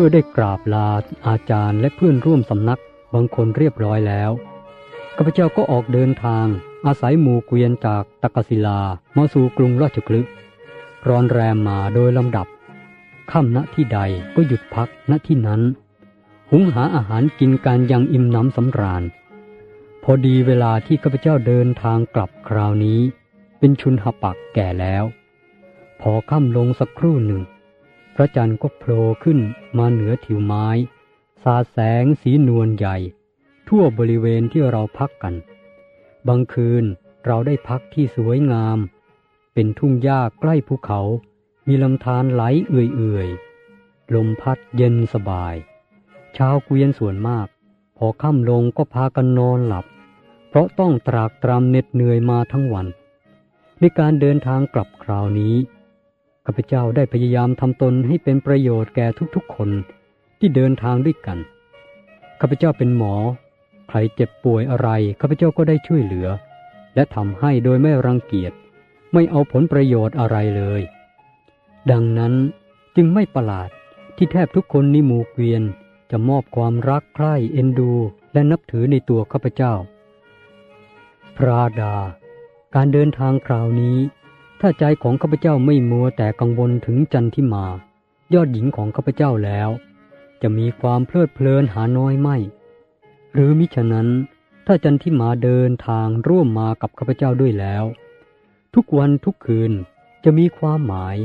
เมื่อได้กราบลาอาจารย์และเพื่อนร่วมสำนักบางคนเรียบร้อยแล้วข้าพเจ้าก็ออกเดินทาง อาศัยหมู่เกวียนจากตะกศิลามาสู่กรุงราชคลึรอนแรมมาโดยลำดับค่ำณที่ใดก็หยุดพักณที่นั้น หุงหาอาหารกินการยังอิ่มน้ำสำราญ พอดีเวลาที่ข้าพเจ้าเดินทางกลับคราวนี้ เป็นชุนหปักแก่แล้ว พอค่ำลงสักครู่หนึ่ง ระจันทร์ก็โผล่ขึ้นมาเหนือถิวไม้ สาแสงสีนวลใหญ่ ทั่วบริเวณที่เราพักกัน บางคืนเราได้พักที่สวยงาม เป็นทุ่งหญ้าใกล้ภูเขา มีลำธารไหลเอื่อยๆ ลมพัดเย็นสบาย ชาวเกวียนส่วนมาก พอค่ำลงก็พากันนอนหลับ เพราะต้องตรากตรำเหน็ดเหนื่อยมาทั้งวัน ในการเดินทางกลับคราวนี้ ข้าพเจ้าได้พยายามทำตนให้เป็นประโยชน์แก่ทุกๆคนที่เดินทางด้วยกัน ข้าพเจ้าเป็นหมอ ใครเจ็บป่วยอะไร ข้าพเจ้าก็ได้ช่วยเหลือ และทำให้โดยไม่รังเกียจ ไม่เอาผลประโยชน์อะไรเลย ดังนั้นจึงไม่ประหลาดที่แทบทุกคนในหมู่เกวียนจะมอบความรักใคร่เอ็นดู และนับถือในตัวข้าพเจ้า พระดา การเดินทางคราวนี้ ถ้าใจของข้าพเจ้าไม่มัวแต่กังวลถึงจันทิมา ยอดหญิงของข้าพเจ้าแล้ว จะมีความเพลิดเพลินหาน้อยไม่ หรือมิฉะนั้น ถ้าจันทิมาเดินทางร่วมมากับข้าพเจ้าด้วยแล้ว ทุกวันทุกคืนจะมีความหมาย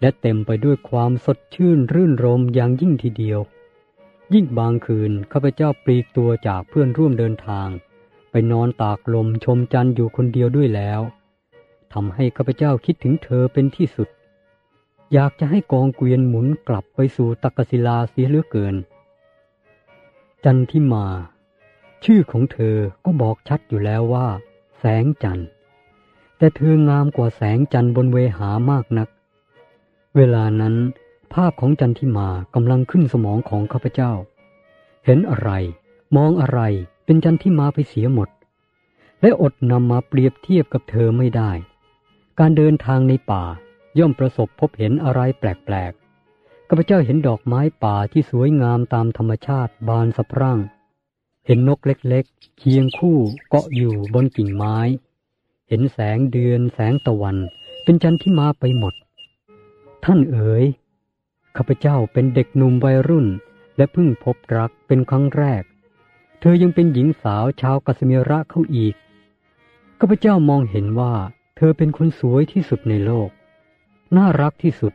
และเต็มไปด้วยความสดชื่นรื่นรมอย่างยิ่งทีเดียว ยิ่งบางคืนข้าพเจ้าปลีกตัวจากเพื่อนร่วมเดินทาง ไปนอนตากลมชมจันทร์อยู่คนเดียวด้วยแล้ว ทำให้ข้าพเจ้าคิดถึงเธอเป็นที่สุด อยากจะให้กองเกวียนหมุนกลับไปสู่ตักศิลาเสียเหลือเกิน จันทิมา ชื่อของเธอก็บอกชัดอยู่แล้วว่า แสงจันทร์ แต่เธองามกว่าแสงจันทร์บนเวหามากนัก เวลานั้น ภาพของจันทิมากำลังขึ้นสมองของข้าพเจ้า เห็นอะไร มองอะไรเป็นจันทิมาไปเสียหมด และอดนำมาเปรียบเทียบกับเธอไม่ได้ การเดินทางในป่าย่อมประสบพบเห็นอะไรแปลกๆข้าพเจ้าเห็นดอกไม้ป่าที่สวยงามตามธรรมชาติบานสะพรั่ง เห็นนกเล็กๆ เคียงคู่เกาะอยู่บนกิ่งไม้ เห็นแสงเดือนแสงตะวัน เป็นจันทิมาไปหมด ท่านเอ๋ยข้าพเจ้าเป็นเด็กหนุ่มวัยรุ่น และเพิ่งพบรักเป็นครั้งแรก เธอยังเป็นหญิงสาวชาวกัสเมีระเข้าอีกข้าพเจ้ามองเห็นว่า เธอเป็นคนสวยที่สุดในโลก น่ารักที่สุด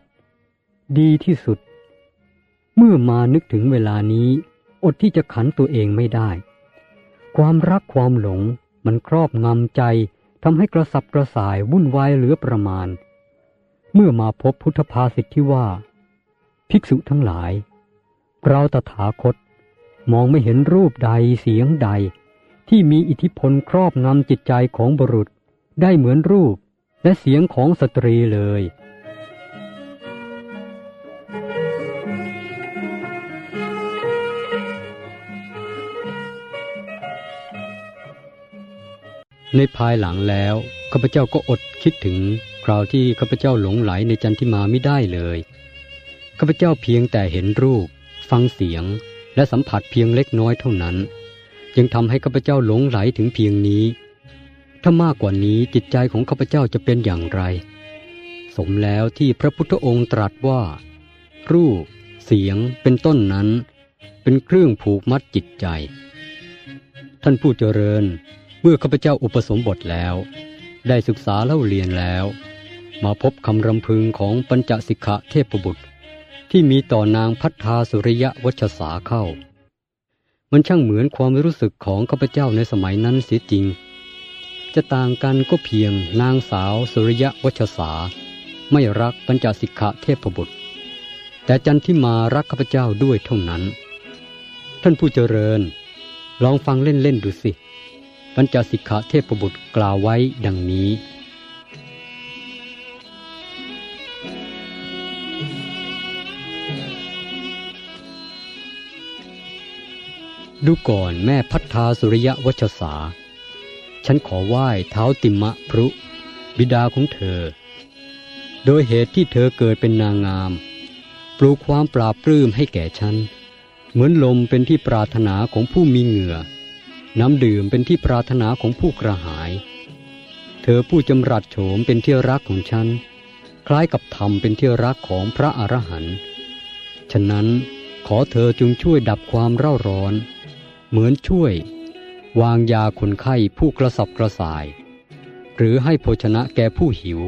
ดีที่สุด เมื่อมานึกถึงเวลานี้ อดที่จะขันตัวเองไม่ได้ ความรักความหลงมันครอบงำใจทำให้กระสับกระส่ายวุ่นวายเหลือประมาณ เมื่อมาพบพุทธภาษิตที่ว่า ภิกษุทั้งหลาย เราตถาคต มองไม่เห็นรูปใดเสียงใด ที่มีอิทธิพลครอบงำจิตใจของบุรุษ ได้เหมือนรูปและเสียงของสตรีเลย ในภายหลังแล้วข้าพเจ้าก็อดคิดถึงคราวที่ข้าพเจ้าหลงไหลในจันทิมาไม่ได้เลยข้าพเจ้าเพียงแต่เห็นรูป ฟังเสียง และสัมผัสเพียงเล็กน้อยเท่านั้น ยังทำให้ข้าพเจ้าหลงไหลถึงเพียงนี้ ถ้ามากกว่านี้จิตใจของข้าพเจ้าจะเป็นอย่างไร สมแล้วที่พระพุทธองค์ตรัสว่า รูป เสียงเป็นต้นนั้น เป็นเครื่องผูกมัดจิตใจ ท่านผู้เจริญ เมื่อข้าพเจ้าอุปสมบทแล้ว ได้ศึกษาเล่าเรียนแล้ว มาพบคำรำพึงของปัญจสิกขะเทพบุตร ที่มีต่อนางพัฒนาสุริยะวัชสาเข้า มันช่างเหมือนความรู้สึกของข้าพเจ้าในสมัยนั้นเสียจริง จะต่างกันก็เพียงนางสาวสุริยะวัชสา ไม่รักปัญจสิกขะเทพบุตร แต่จันที่มารักข้าพเจ้าด้วยเท่านั้น ท่านผู้เจริญ ลองฟังเล่นๆดูสิ ปัญจสิกขะเทพบุตรกล่าวไว้ดังนี้ดูก่อนแม่พัฒนาสุริยะวัชสา ฉันขอไหว้เท้าติมะพรุ บิดาของเธอ โดยเหตุที่เธอเกิดเป็นนางงาม ปลูกความปราบปลื้มให้แก่ฉัน เหมือนลมเป็นที่ปรารถนาของผู้มีเหงื่อ น้ำดื่มเป็นที่ปรารถนาของผู้กระหาย เธอผู้จำรัดโฉมเป็นที่รักของฉัน คล้ายกับธรรมเป็นที่รักของพระอรหันต์ฉะนั้นขอเธอจงช่วยดับความเร่าร้อน เหมือนช่วย วางยาคนไข้ผู้กระสับกระส่าย หรือให้โภชนะแก่ผู้หิว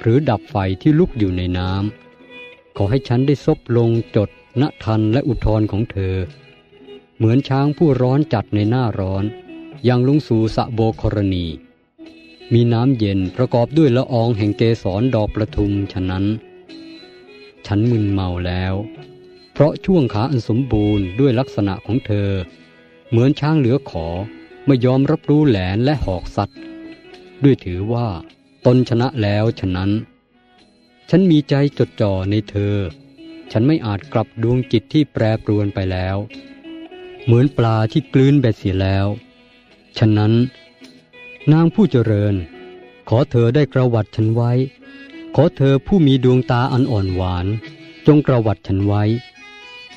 หรือดับไฟที่ลุกอยู่ในน้ำขอให้ฉันได้ซบลงจดณทันและอุทธรของเธอ เหมือนช้างผู้ร้อนจัดในหน้าร้อนยังลงสู่สะโบกรณี มีน้ำเย็นประกอบด้วยละอองแห่งเกสรดอกประทุมฉะนั้น ฉันมึนเมาแล้ว เพราะช่วงขาอันสมบูรณ์ด้วยลักษณะของเธอ เหมือนช้างเหลือขอไม่ยอมรับรู้แหลนและหอกสัตว์ ด้วยถือว่าตนชนะแล้วฉะนั้น ฉันมีใจจดจ่อในเธอ ฉันไม่อาจกลับดวงจิตที่แปรปรวนไปแล้ว เหมือนปลาที่กลืนแบดเสียแล้ว ฉะนั้น นางผู้เจริญ ขอเธอได้กระวัดฉันไว้ ขอเธอผู้มีดวงตาอันอ่อนหวาน จงกระวัดฉันไว้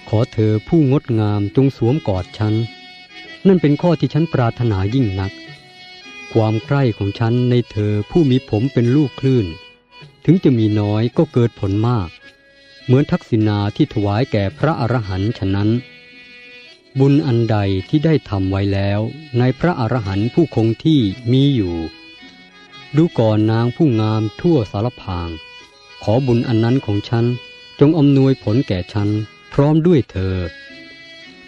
ขอเธอผู้งดงามจงสวมกอดฉัน นั่นเป็นข้อที่ฉันปรารถนายิ่งนัก ความใกล้ของฉันในเธอผู้มีผมเป็นลูกคลื่น ถึงจะมีน้อยก็เกิดผลมาก เหมือนทักษิณาที่ถวายแก่พระอรหันต์ฉะนั้น บุญอันใดที่ได้ทำไว้แล้ว ในพระอรหันต์ผู้คงที่มีอยู่ ดูก่อนนางผู้งามทั่วสารพาง ขอบุญอันนั้นของฉันจงอำนวยผลแก่ฉันพร้อมด้วยเธอ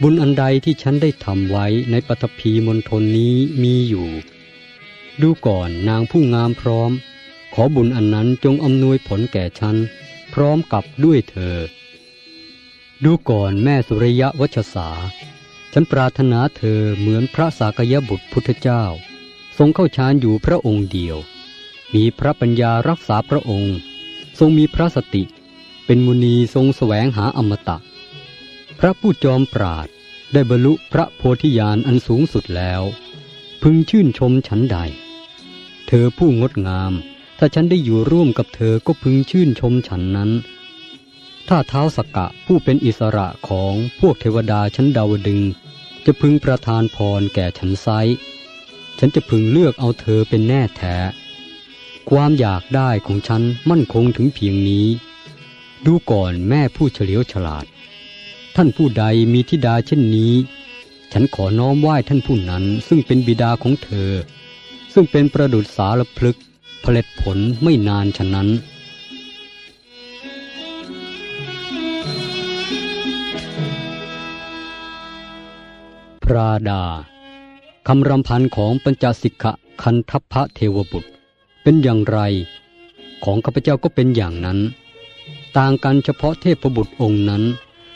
บุญอันใดที่ฉันได้ทำไว้ในปฐพีมณฑลนี้มีอยู่ ดูก่อนนางผู้งามพร้อม ขอบุญอันนั้นจงอำนวยผลแก่ฉัน พร้อมกับด้วยเธอ ดูก่อนแม่สุริยะวัชสา ฉันปรารถนาเธอเหมือนพระสากยบุตรพุทธเจ้า ทรงเข้าฌานอยู่พระองค์เดียว มีพระปัญญารักษาพระองค์ ทรงมีพระสติ เป็นมุนีทรงแสวงหาอมตะ พระผู้จอมปราดได้บรรลุพระโพธิญาณอันสูงสุดแล้ว พึงชื่นชมฉันใด เธอผู้งดงาม ถ้าฉันได้อยู่ร่วมกับเธอก็พึงชื่นชมฉันนั้น ถ้าเท้าสกกะผู้เป็นอิสระของพวกเทวดาชั้นดาวดึง จะพึงประทานพรแก่ฉันไซฉันจะพึงเลือกเอาเธอเป็นแน่แท้ ความอยากได้ของฉันมั่นคงถึงเพียงนี้ ดูก่อนแม่ผู้เฉลียวฉลาด ท่านผู้ใดมีธิดาเช่นนี้ ฉันขอน้อมไหว้ท่านผู้นั้น ซึ่งเป็นบิดาของเธอ ซึ่งเป็นประดุษสารพลึกผลิตผลไม่นานฉะนั้นพระดา คำรำพันของปัญจสิกขะคันทัพพระเทวบุตร เป็นอย่างไร ของข้าพเจ้าก็เป็นอย่างนั้น ต่างกันเฉพาะเทพบุตรองค์นั้น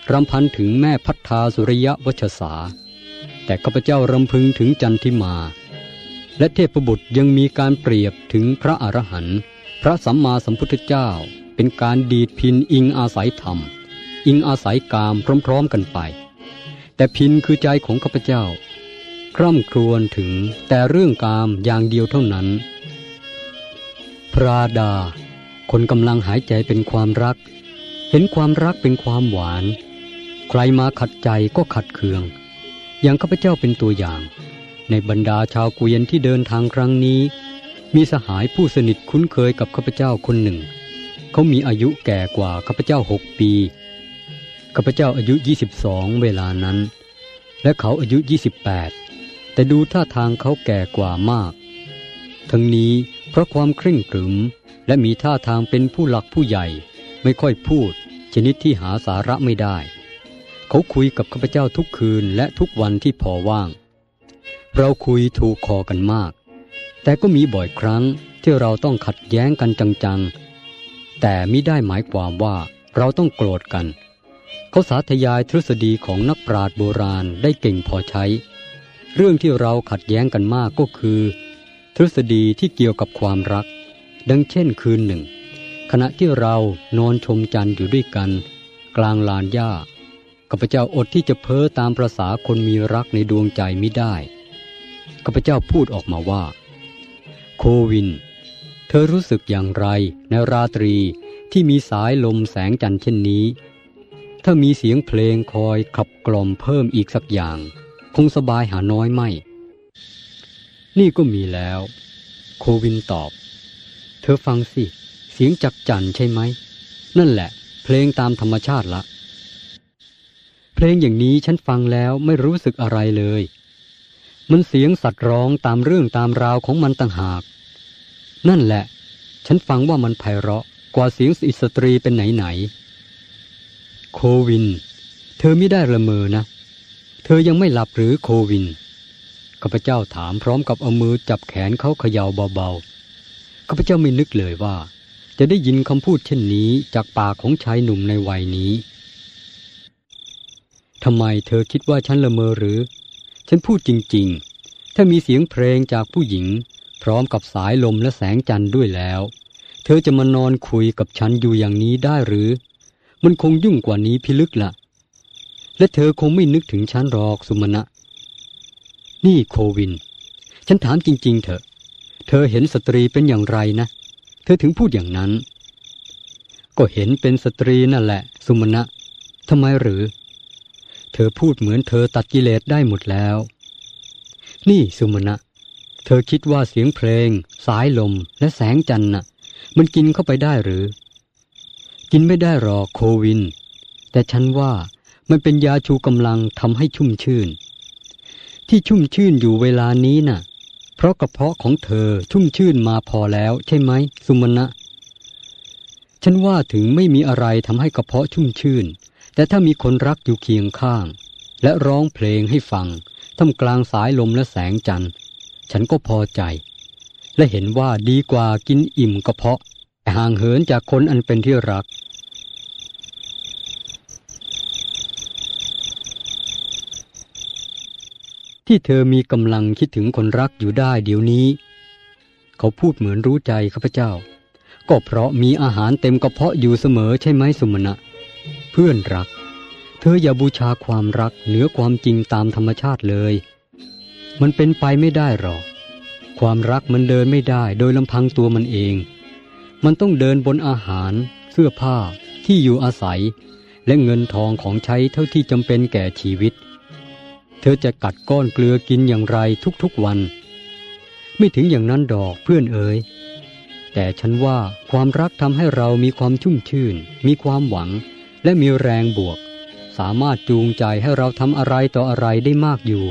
รำพันถึงแม่พัฒนาสุริยะวัชสา แต่ข้าพเจ้ารำพึงถึงจันทิมา และเทพบุตรยังมีการเปรียบถึงพระอรหันต์พระสัมมาสัมพุทธเจ้า เป็นการดีดพินอิงอาศัยธรรม อิงอาศัยกามพร้อมๆกันไป แต่พินคือใจของข้าพเจ้า คร่ำครวญถึงแต่เรื่องกามอย่างเดียวเท่านั้น พระดา คนกำลังหายใจเป็นความรักเห็นความรักเป็นความหวาน ใครมาขัดใจก็ขัดเคือง อย่างข้าพเจ้าเป็นตัวอย่าง ในบรรดาชาวเกวียนที่เดินทางครั้งนี้ มีสหายผู้สนิทคุ้นเคยกับข้าพเจ้าคนหนึ่ง เขามีอายุแก่กว่าข้าพเจ้าหกปีข้าพเจ้าอายุ 22 เวลานั้น และเขาอายุ 28 แต่ดูท่าทางเขาแก่กว่ามาก ทั้งนี้เพราะความเคร่งขรึม และมีท่าทางเป็นผู้หลักผู้ใหญ่ ไม่ค่อยพูด ชนิดที่หาสาระไม่ได้ เขาคุยกับข้าพเจ้าทุกคืนและทุกวันที่พอว่าง เราคุยถูกคอกันมาก แต่ก็มีบ่อยครั้งที่เราต้องขัดแย้งกันจังๆ แต่มิได้หมายความว่าเราต้องโกรธกัน เขาสาธยายทฤษฎีของนักปราชญ์โบราณได้เก่งพอใช้ เรื่องที่เราขัดแย้งกันมากก็คือ ทฤษฎีที่เกี่ยวกับความรัก ดังเช่นคืนหนึ่ง ขณะที่เรานอนชมจันทร์อยู่ด้วยกัน กลางลานหญ้า ข้าพเจ้าอดที่จะเพ้อตามประษาคนมีรักในดวงใจไมิได้ข้าพเจ้าพูดออกมาว่า โควิน เธอรู้สึกอย่างไรในราตรีที่มีสายลมแสงจันทร์เช่นนี้ ถ้ามีเสียงเพลงคอยขับกล่อมเพิ่มอีกสักอย่าง คงสบายหาน้อยไม่ นี่ก็มีแล้ว โควินตอบ เธอฟังสิ เสียงจักจันใช่ไหม นั่นแหละ เพลงตามธรรมชาติละ ลงอย่างนี้ฉันฟังแล้วไม่รู้สึกอะไรเลย มันเสียงสัตว์ร้องตามเรื่องตามราวของมันต่างหาก นั่นแหละ ฉันฟังว่ามันไพเราะกว่าเสียงสตรีเป็นไหนไหน โควิน เธอไม่ได้ละเมอนะ เธอยังไม่หลับหรือโควินข้าพเจ้าถามพร้อมกับเอามือจับแขนเขาเขย่าเบาๆข้าพเจ้าไม่นึกเลยว่า จะได้ยินคำพูดเช่นนี้จากปากของชายหนุ่มในวัยนี้ ทำไมเธอคิดว่าฉันละเมอหรือ ฉันพูดจริง ๆ ถ้ามีเสียงเพลงจากผู้หญิง พร้อมกับสายลมและแสงจันทร์ด้วยแล้ว เธอจะมานอนคุยกับฉันอยู่อย่างนี้ได้หรือ มันคงยุ่งกว่านี้พิลึกละ่ะ และเธอคงไม่นึกถึงฉันหรอกสุมาณะนี่โควิน ฉันถามจริง ๆ เถอะ เธอเห็นสตรีเป็นอย่างไรนะ เธอถึงพูดอย่างนั้น ก็เห็นเป็นสตรีนั่นแหละ สุมาณะทำไมหรือ เธอพูดเหมือนเธอตัดกิเลสได้หมดแล้ว นี่สุมาณะเธอคิดว่าเสียงเพลง สายลมและแสงจันทร์น่ะ มันกินเข้าไปได้หรือ กินไม่ได้หรอกโควิน แต่ฉันว่ามันเป็นยาชูกำลังทำให้ชุ่มชื่น ที่ชุ่มชื่นอยู่เวลานี้น่ะ เพราะกระเพาะของเธอชุ่มชื่นมาพอแล้วใช่ไหมสุมาณะฉันว่าถึงไม่มีอะไรทำให้กระเพาะชุ่มชื่น แต่ถ้ามีคนรักอยู่เคียงข้าง และร้องเพลงให้ฟังท่ามกลางสายลมและแสงจันทร์ฉันก็พอใจ และเห็นว่าดีกว่ากินอิ่มกระเพาะห่างเหินจากคนอันเป็นที่รัก ที่เธอมีกำลังคิดถึงคนรักอยู่ได้เดี๋ยวนี้ เขาพูดเหมือนรู้ใจข้าพเจ้า ก็เพราะมีอาหารเต็มกระเพาะอยู่เสมอใช่ไหมสุมณะ เพื่อนรัก เธออย่าบูชาความรักเหนือความจริงตามธรรมชาติเลย มันเป็นไปไม่ได้หรอก ความรักมันเดินไม่ได้โดยลำพังตัวมันเอง มันต้องเดินบนอาหาร เสื้อผ้า ที่อยู่อาศัย และเงินทองของใช้เท่าที่จำเป็นแก่ชีวิต เธอจะกัดก้อนเกลือกินอย่างไรทุกๆวัน ไม่ถึงอย่างนั้นดอกเพื่อนเอ๋ยแต่ฉันว่าความรักทำให้เรามีความชุ่มชื่น มีความหวัง และมีแรงบวก สามารถจูงใจให้เราทำอะไรต่ออะไรได้มากอยู่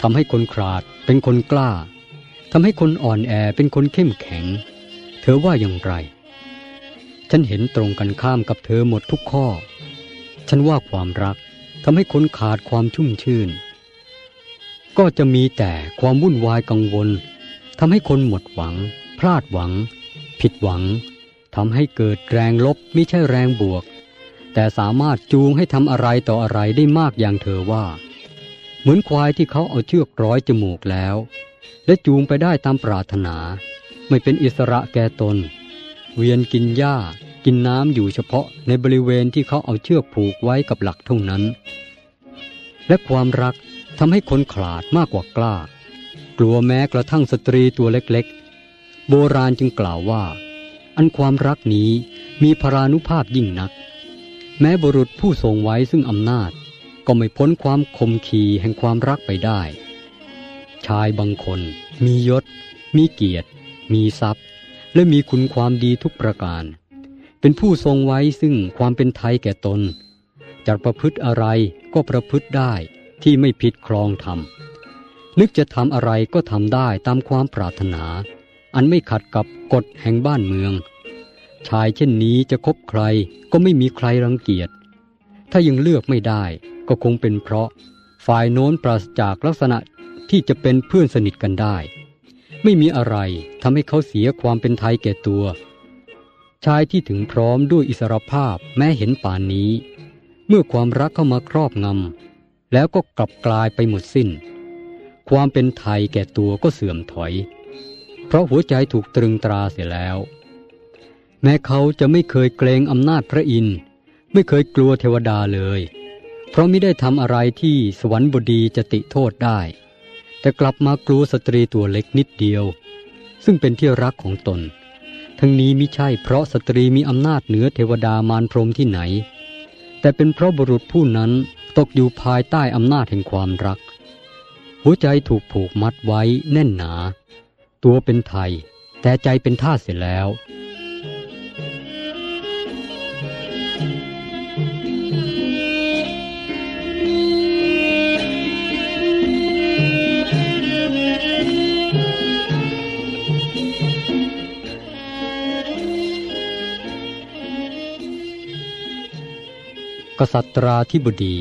ทำให้คนขาดเป็นคนกล้าทำให้คนอ่อนแอเป็นคนเข้มแข็ง เธอว่าอย่างไร ฉันเห็นตรงกันข้ามกับเธอหมดทุกข้อ ฉันว่าความรักทำให้คนขาดความชุ่มชื่น ก็จะมีแต่ความวุ่นวายกังวลทำให้คนหมดหวัง พลาดหวัง ผิดหวังทำให้เกิดแรงลบไม่ใช่แรงบวก แต่สามารถจูงให้ทำอะไรต่ออะไรได้มากอย่างเธอว่า เหมือนควายที่เขาเอาเชือกร้อยจมูกแล้ว และจูงไปได้ตามปรารถนา ไม่เป็นอิสระแก่ตน เวียนกินหญ้า กินน้ำอยู่เฉพาะในบริเวณที่เขาเอาเชือกผูกไว้กับหลักเท่านั้น และความรักทำให้คนขลาดมากกว่ากล้า กลัวแม้กระทั่งสตรีตัวเล็กๆ โบราณจึงกล่าวว่า อันความรักนี้มีพรานุภาพยิ่งนัก แม้บุรุษผู้ทรงไว้ซึ่งอำนาจ ก็ไม่พ้นความคมขีแห่งความรักไปได้ ชายบางคน มียศ มีเกียรติ มีทรัพย์ และมีคุณความดีทุกประการ เป็นผู้ทรงไว้ซึ่งความเป็นไทยแก่ตนจะประพฤติอะไรก็ประพฤติได้ที่ไม่ผิดครองธรรมนึกจะทำอะไรก็ทำได้ตามความปรารถนา อันไม่ขัดกับกฎแห่งบ้านเมือง ชายเช่นนี้จะคบใครก็ไม่มีใครรังเกียจ ถ้ายังเลือกไม่ได้ก็คงเป็นเพราะ ฝ่ายโน้นปราศจากลักษณะที่จะเป็นเพื่อนสนิทกันได้ ไม่มีอะไรทำให้เขาเสียความเป็นไทยแก่ตัว ชายที่ถึงพร้อมด้วยอิสรภาพแม้เห็นป่านนี้ เมื่อความรักเข้ามาครอบงำแล้วก็กลับกลายไปหมดสิ้น ความเป็นไทยแก่ตัวก็เสื่อมถอย เพราะหัวใจถูกตรึงตราเสียแล้ว แม้เขาจะไม่เคยเกรงอำนาจพระอินทร์ไม่เคยกลัวเทวดาเลย เพราะไม่ได้ทำอะไรที่สวรรค์บดีจะติโทษได้ แต่กลับมากลัวสตรีตัวเล็กนิดเดียว ซึ่งเป็นที่รักของตน ทั้งนี้มิใช่เพราะสตรีมีอำนาจเหนือเทวดามารพรมที่ไหน แต่เป็นเพราะบุรุษผู้นั้นตกอยู่ภายใต้อำนาจแห่งความรัก หัวใจถูกผูกมัดไว้แน่นหนา ตัวเป็นไทย แต่ใจเป็นท่าเสียแล้ว กษัตราธิบดี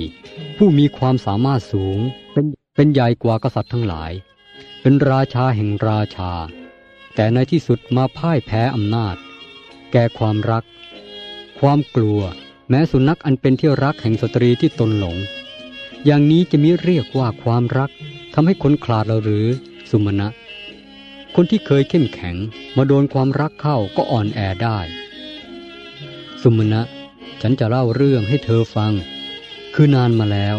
ผู้มีความสามารถสูงเป็นเป็นใหญ่กว่ากษัตริย์ทั้งหลาย เป็นราชาแห่งราชา แต่ในที่สุดมาพ่ายแพ้อำนาจ แก่ความรัก ความกลัว แม้สุนัขอันเป็นที่รักแห่งสตรีที่ตนหลง อย่างนี้จะมิเรียกว่าความรักทำให้คนขลาดเราหรือสุมาณะคนที่เคยเข้มแข็งมาโดนความรักเข้าก็อ่อนแอได้ สุมาณะ ฉันจะเล่าเรื่องให้เธอฟัง คือนานมาแล้ว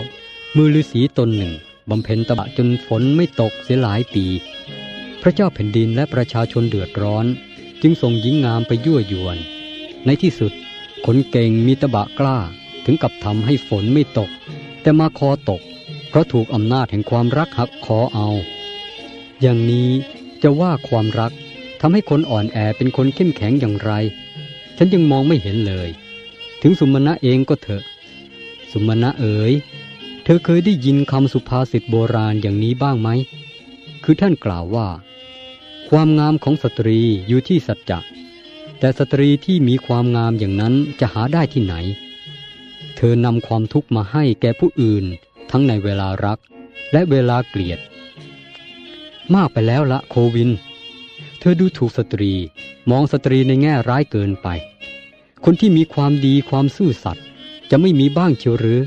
มือฤาษีตนหนึ่งบำเพ็ญตบะจนฝนไม่ตกเสียหลายปี พระเจ้าแผ่นดินและประชาชนเดือดร้อน จึงส่งหญิงงามไปยั่วยวน ในที่สุดคนเก่งมีตบะกล้าถึงกับทำให้ฝนไม่ตก แต่มาคอตก เพราะถูกอำนาจแห่งความรักหักคอเอา อย่างนี้จะว่าความรักทำให้คนอ่อนแอเป็นคนเข้มแข็งอย่างไร ฉันยังมองไม่เห็นเลย ถึงสุมาณะเองก็เถอะ สุมาณะเอ๋ย เธอเคยได้ยินคำสุภาษิตโบราณอย่างนี้บ้างไหม คือท่านกล่าวว่า ความงามของสตรีอยู่ที่สัจจะ แต่สตรีที่มีความงามอย่างนั้นจะหาได้ที่ไหน เธอนำความทุกข์มาให้แก่ผู้อื่น ทั้งในเวลารัก และเวลาเกลียด มากไปแล้วละโควิน เธอดูถูกสตรี มองสตรีในแง่ร้ายเกินไป คนที่มีความดีความซื่อสัตย์จะไม่มีบ้างเชียวหรือ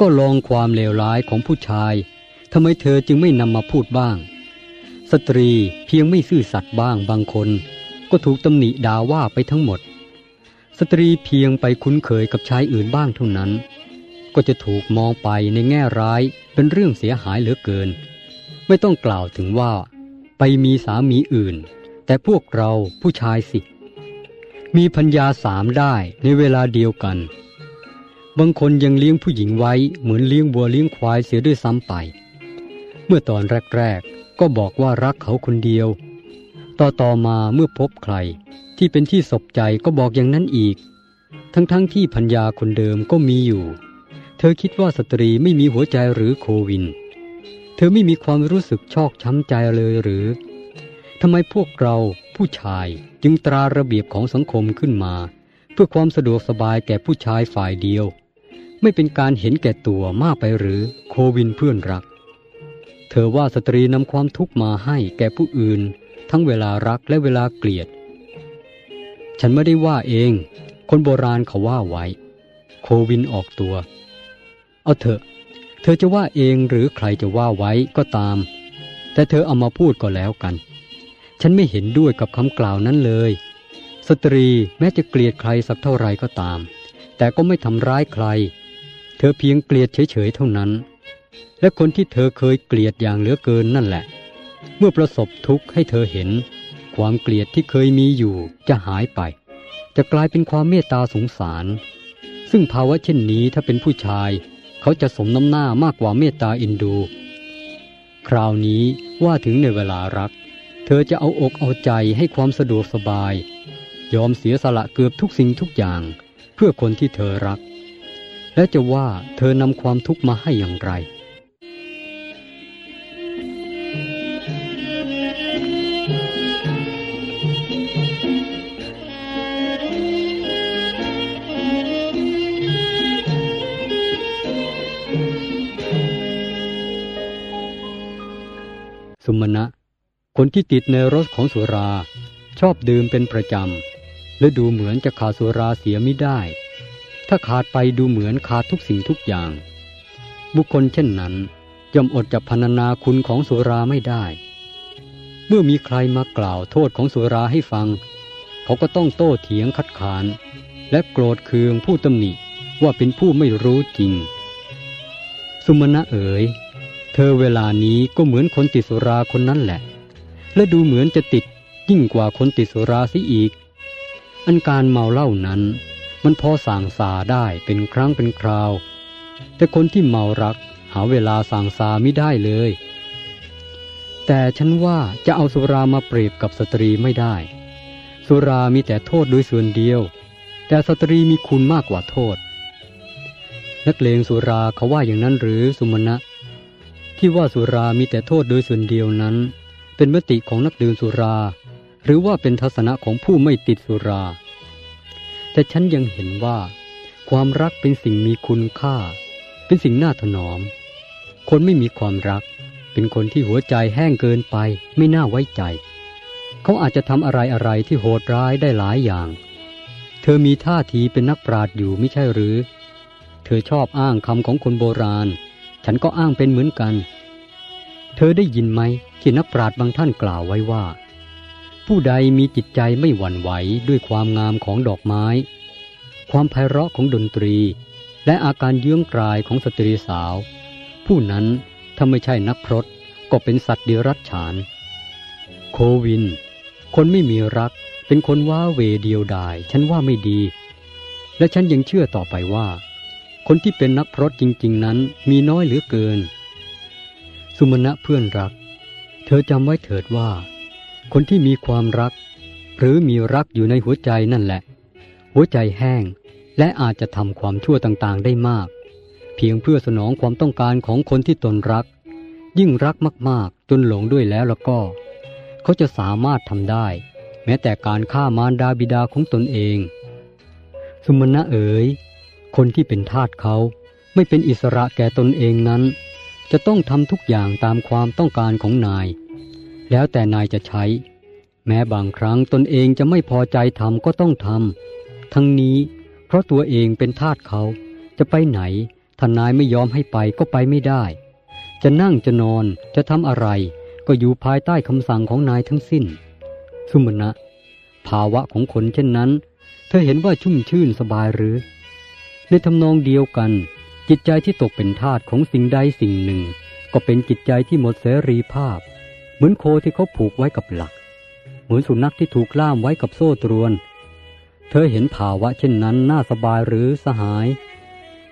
ก็เรื่องความเลวร้ายของผู้ชายทำไมเธอจึงไม่นำมาพูดบ้าง สตรีเพียงไม่ซื่อสัตย์บ้างบางคน ก็ถูกตำหนิด่าว่าไปทั้งหมด สตรีเพียงไปคุ้นเคยกับชายอื่นบ้างเท่านั้น ก็จะถูกมองไปในแง่ร้ายเป็นเรื่องเสียหายเหลือเกิน ไม่ต้องกล่าวถึงว่า ไปมีสามีอื่น แต่พวกเราผู้ชายสิ มีพัญญาสามได้ในเวลาเดียวกัน บางคนยังเลี้ยงผู้หญิงไว้เหมือนเลี้ยงบัวเลี้ยงควายเสียด้วยซ้ำไป เมื่อตอนแรกๆ ก็บอกว่ารักเขาคนเดียว ต่อต่อมาเมื่อพบใคร ที่เป็นที่สบใจก็บอกอย่างนั้นอีก ทั้งๆทที่พัญญาคนเดิมก็มีอยู่ เธอคิดว่าสตรีไม่มีหัวใจหรือโควิน เธอไม่มีความรู้สึกชอกช้ำใจเลยหรือ ทำไมพวกเราผู้ชายจึงตราระเบียบของสังคมขึ้นมา เพื่อความสะดวกสบายแก่ผู้ชายฝ่ายเดียว ไม่เป็นการเห็นแก่ตัวมากไปหรือโควินเพื่อนรัก เธอว่าสตรีนำความทุกข์มาให้แก่ผู้อื่น ทั้งเวลารักและเวลาเกลียด ฉันไม่ได้ว่าเอง คนโบราณเขาว่าไว้ โควินออกตัว เอาเถอะ เธอจะว่าเองหรือใครจะว่าไว้ก็ตาม แต่เธอเอามาพูดก็แล้วกัน ฉันไม่เห็นด้วยกับคำกล่าวนั้นเลย สตรีแม้จะเกลียดใครสักเท่าไรก็ตาม แต่ก็ไม่ทำร้ายใคร เธอเพียงเกลียดเฉยๆเท่านั้น และคนที่เธอเคยเกลียดอย่างเหลือเกินนั่นแหละ เมื่อประสบทุกข์ให้เธอเห็น ความเกลียดที่เคยมีอยู่จะหายไป จะกลายเป็นความเมตตาสงสาร ซึ่งภาวะเช่นนี้ถ้าเป็นผู้ชาย เขาจะสมน้ำหน้ามากกว่าเมตตาอินดู คราวนี้ว่าถึงในเวลารัก ธอจะเอาอกเอาใจให้ความสะดวกสบาย ยอมเสียสละเกือบทุกสิ่งทุกอย่าง เพื่อคนที่เธอรัก และจะว่าเธอนำความทุกข์มาให้อย่างไร คนที่ติดในรสของสุรา ชอบดื่มเป็นประจำ และดูเหมือนจะขาดสุราเสียไม่ได้ ถ้าขาดไปดูเหมือนขาดทุกสิ่งทุกอย่าง บุคคลเช่นนั้นย่อมอดจะพรรณนาคุณของสุราไม่ได้ เมื่อมีใครมากล่าวโทษของสุราให้ฟัง เขาก็ต้องโต้เถียงคัดค้าน และโกรธเคืองผู้ตำหนิว่าเป็นผู้ไม่รู้จริง สุมาณะเอ๋ย เธอเวลานี้ก็เหมือนคนติดสุราคนนั้นแหละ และดูเหมือนจะติดยิ่งกว่าคนติดสุราซิอีก อันการเมาเหล้านั้น มันพอสั่งสาได้เป็นครั้งเป็นคราว แต่คนที่เมารักหาเวลาสั่งสาไม่ได้เลย แต่ฉันว่าจะเอาสุรามาเปรียบกับสตรีไม่ได้ สุรามีแต่โทษโดยส่วนเดียว แต่สตรีมีคุณมากกว่าโทษ นักเลงสุราเขาว่าอย่างนั้นหรือสุมาณะที่ว่าสุรามีแต่โทษโดยส่วนเดียวนั้น เป็นมติของนักดื่มสุรา หรือว่าเป็นทัศนะของผู้ไม่ติดสุรา แต่ฉันยังเห็นว่า ความรักเป็นสิ่งมีคุณค่า เป็นสิ่งน่าถนอม คนไม่มีความรัก เป็นคนที่หัวใจแห้งเกินไป ไม่น่าไว้ใจ เขาอาจจะทำอะไรอะไรที่โหดร้ายได้หลายอย่าง เธอมีท่าทีเป็นนักปราดอยู่ไม่ใช่หรือ เธอชอบอ้างคำของคนโบราณ ฉันก็อ้างเป็นเหมือนกัน เธอได้ยินไหมที่นักปราชญ์บางท่านกล่าวไว้ว่า ผู้ใดมีจิตใจไม่หวั่นไหวด้วยความงามของดอกไม้ ความไพเราะของดนตรี และอาการเยื้องกลายของสตรีสาว ผู้นั้นถ้าไม่ใช่นักพรตก็เป็นสัตว์เดรัจฉาน โควิน คนไม่มีรัก เป็นคนว้าเวเดียวดาย ฉันว่าไม่ดี และฉันยังเชื่อต่อไปว่า คนที่เป็นนักพรตจริง ๆ นั้นมีน้อยเหลือเกิน สุมาณะเพื่อนรัก เธอจำไว้เถิดว่า คนที่มีความรัก หรือมีรักอยู่ในหัวใจนั่นแหละ หัวใจแห้ง และอาจจะทำความชั่วต่างๆได้มาก เพียงเพื่อสนองความต้องการของคนที่ตนรัก ยิ่งรักมากๆ จนหลงด้วยแล้วแล้วก็ เขาจะสามารถทำได้ แม้แต่การฆ่ามารดาบิดาของตนเอง สุมาณะเอ๋ยคนที่เป็นทาสเขาไม่เป็นอิสระแก่ตนเองนั้น จะต้องทำทุกอย่างตามความต้องการของนาย แล้วแต่นายจะใช้ แม้บางครั้งตนเองจะไม่พอใจทำก็ต้องทำทั้งนี้เพราะตัวเองเป็นทาสเขา จะไปไหนถ้านายไม่ยอมให้ไปก็ไปไม่ได้ จะนั่งจะนอนจะทำอะไร ก็อยู่ภายใต้คำสั่งของนายทั้งสิ้น สุมณะภาวะของคนเช่นนั้น เธอเห็นว่าชุ่มชื่นสบายหรือ ในทำนองเดียวกัน จิตใจที่ตกเป็นทาสของสิ่งใดสิ่งหนึ่ง ก็เป็นจิตใจที่หมดเสรีภาพ เหมือนโคที่เขาผูกไว้กับหลัก เหมือนสุนัขที่ถูกล่ามไว้กับโซ่ตรวน เธอเห็นภาวะเช่นนั้นน่าสบายหรือสหาย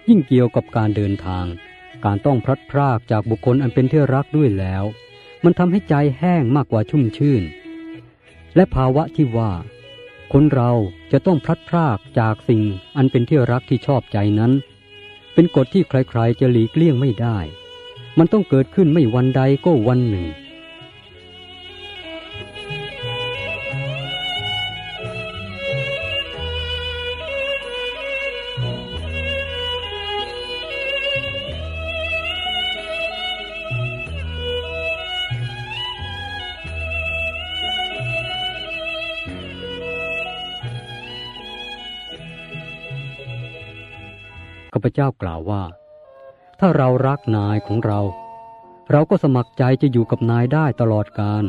ยิ่งเกี่ยวกับการเดินทาง การต้องพลัดพรากจากบุคคลอันเป็นที่รักด้วยแล้ว มันทำให้ใจแห้งมากกว่าชุ่มชื่น และภาวะที่ว่าคนเราจะต้องพลัดพรากจากสิ่งอันเป็นที่รักที่ชอบใจนั้น เป็นกฎที่ใครๆจะหลีกเลี่ยงไม่ได้ มันต้องเกิดขึ้นไม่วันใดก็วันหนึ่ง พเจ้ากล่าวว่า ถ้าเรารักนายของเรา เราก็สมัครใจจะอยู่กับนายได้ตลอดกาล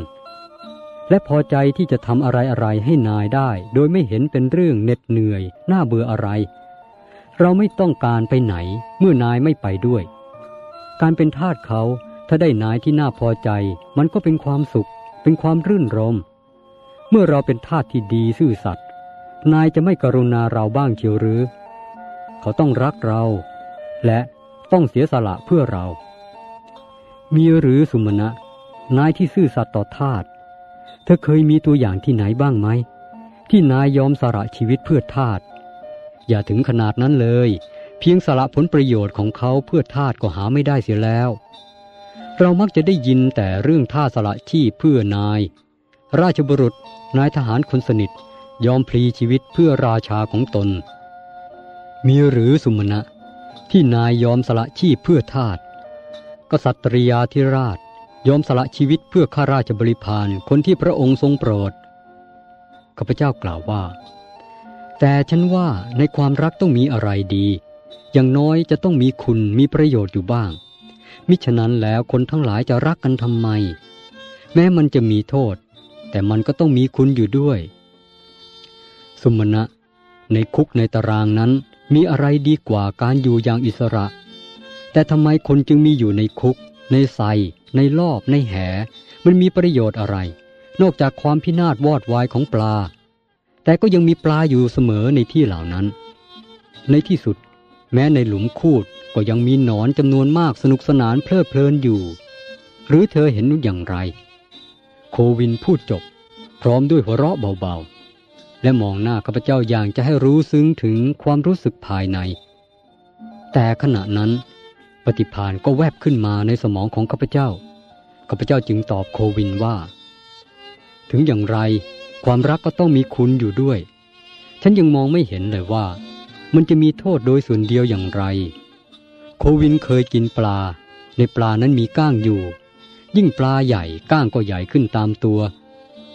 และพอใจที่จะทำอะไรอะไรให้นายได้ โดยไม่เห็นเป็นเรื่องเหน็ดเหนื่อยน่าเบื่ออะไร เราไม่ต้องการไปไหน เมื่อนายไม่ไปด้วย การเป็นทาสเขาถ้าได้นายที่น่าพอใจ มันก็เป็นความสุข เป็นความรื่นรม เมื่อเราเป็นทาสที่ดีซื่อสัตย์นายจะไม่กรุณาเราบ้างเชียวหรือ เขาต้องรักเรา และต้องเสียสละเพื่อเรา มีหรือสุมาณะนายที่ซื่อสัตย์ต่อทาสเธอเคยมีตัวอย่างที่ไหนบ้างไหม ที่นายยอมสละชีวิตเพื่อทาสอย่าถึงขนาดนั้นเลย เพียงสละผลประโยชน์ของเขาเพื่อทาสก็หาไม่ได้เสียแล้ว เรามักจะได้ยินแต่เรื่องท่าสละชีพเพื่อนาย ราชบุรุษนายทหารคนสนิทยอมพลีชีวิตเพื่อราชาของตน มีหรือสุมาณะที่นายยอมสละชีพเพื่อทาสกษัตริยาธิราชยอมสละชีวิตเพื่อข้าราชบริพารคนที่พระองค์ทรงโปรดข้าพเจ้ากล่าวว่า แต่ฉันว่าในความรักต้องมีอะไรดี อย่างน้อยจะต้องมีคุณมีประโยชน์อยู่บ้าง มิฉะนั้นแล้วคนทั้งหลายจะรักกันทำไม แม้มันจะมีโทษ แต่มันก็ต้องมีคุณอยู่ด้วย สุมาณะในคุกในตารางนั้น มีอะไรดีกว่าการอยู่อย่างอิสระ แต่ทำไมคนจึงมีอยู่ในคุก ในไซในรอบ ในแห มันมีประโยชน์อะไร นอกจากความพินาศวอดวายของปลา แต่ก็ยังมีปลาอยู่เสมอในที่เหล่านั้น ในที่สุด แม้ในหลุมคูดก็ยังมีหนอนจำนวนมากสนุกสนานเพลิดเพลินอยู่ หรือเธอเห็นอย่างไร โควินพูดจบ พร้อมด้วยหัวเราะเบาๆ และมองหน้าข้าพเจ้าอย่างจะให้รู้ซึ้งถึงความรู้สึกภายใน แต่ขณะนั้น ปฏิพานก็แวบขึ้นมาในสมองของข้าพเจ้าข้าพเจ้าจึงตอบโควินว่า ถึงอย่างไร ความรักก็ต้องมีคุณอยู่ด้วย ฉันยังมองไม่เห็นเลยว่า มันจะมีโทษโดยส่วนเดียวอย่างไร โควินเคยกินปลา ในปลานั้นมีก้างอยู่ ยิ่งปลาใหญ่ก้างก็ใหญ่ขึ้นตามตัว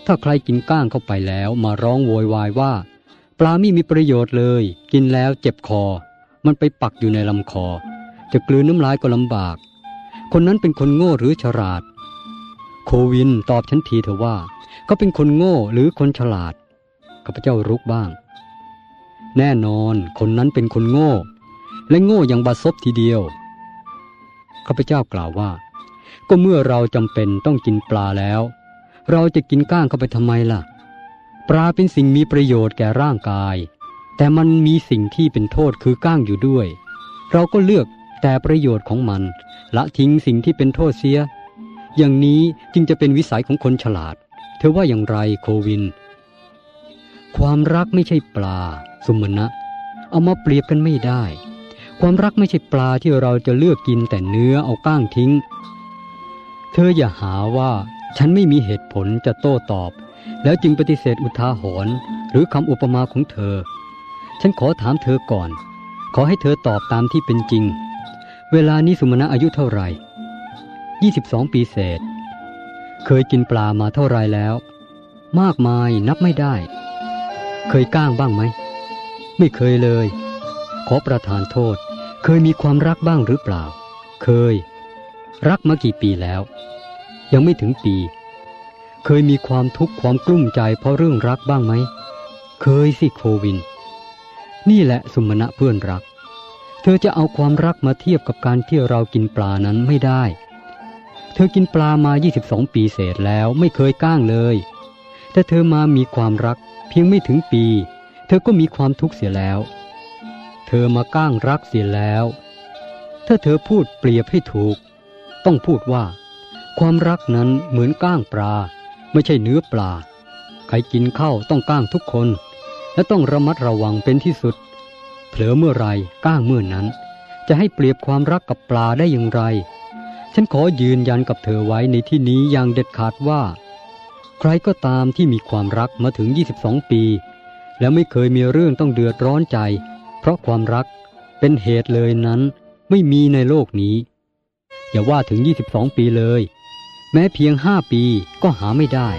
ถ้าใครกินก้างเข้าไปแล้วมาร้องโวยวายว่า ปลาไม่มีประโยชน์เลย กินแล้วเจ็บคอ มันไปปักอยู่ในลำคอ จะกลืนน้ำลายก็ลำบาก คนนั้นเป็นคนโง่หรือฉลาด โควินตอบฉันทีเถอะว่า เขาเป็นคนโง่หรือคนฉลาดข้าพเจ้ารุกบ้าง แน่นอนคนนั้นเป็นคนโง่ และโง่อย่างบาซบทีเดียวข้าพเจ้ากล่าวว่า ก็เมื่อเราจำเป็นต้องกินปลาแล้ว เราจะกินก้างเข้าไปทำไมล่ะ ปลาเป็นสิ่งมีประโยชน์แก่ร่างกาย แต่มันมีสิ่งที่เป็นโทษคือก้างอยู่ด้วย เราก็เลือกแต่ประโยชน์ของมัน ละทิ้งสิ่งที่เป็นโทษเสีย อย่างนี้จึงจะเป็นวิสัยของคนฉลาด เธอว่าอย่างไรโควิน ความรักไม่ใช่ปลา สุมณะเอามาเปรียบกันไม่ได้ ความรักไม่ใช่ปลาที่เราจะเลือกกินแต่เนื้อเอาก้างทิ้ง เธออย่าหาว่า ฉันไม่มีเหตุผลจะโต้ตอบ แล้วจึงปฏิเสธอุทาหรณ์หรือคำอุปมาของเธอ ฉันขอถามเธอก่อน ขอให้เธอตอบตามที่เป็นจริง เวลานี้สุมาณะอายุเท่าไหร่22 ปีเศษ เคยกินปลามาเท่าไรแล้ว มากมายนับไม่ได้ เคยก้างบ้างไหม ไม่เคยเลย ขอประทานโทษ เคยมีความรักบ้างหรือเปล่า เคย รักมากี่ปีแล้ว ยังไม่ถึงปี เคยมีความทุกข์ความกลุ้มใจเพราะเรื่องรักบ้างไหม เคยสิโควิน นี่แหละสุมณะเพื่อนรัก เธอจะเอาความรักมาเทียบกับการที่เรากินปลานั้นไม่ได้ เธอกินปลามา 22 ปีเศษแล้วไม่เคยก้างเลย แต่เธอมามีความรักเพียงไม่ถึงปี เธอก็มีความทุกข์เสียแล้ว เธอมาก้างรักเสียแล้ว ถ้าเธอพูดเปรียบให้ถูก ต้องพูดว่า ความรักนั้นเหมือนก้างปลา ไม่ใช่เนื้อปลา ใครกินเข้าต้องก้างทุกคน และต้องระมัดระวังเป็นที่สุด เผลอเมื่อไรก้างเมื่อนั้น จะให้เปรียบความรักกับปลาได้อย่างไร ฉันขอยืนยันกับเธอไว้ในที่นี้อย่างเด็ดขาดว่า ใครก็ตามที่มีความรักมาถึง 22 ปี แล้วไม่เคยมีเรื่องต้องเดือดร้อนใจ เพราะความรักเป็นเหตุเลยนั้นไม่มีในโลกนี้ อย่าว่าถึง 22 ปีเลย แม้เพียงห้าปีก็หาไม่ได้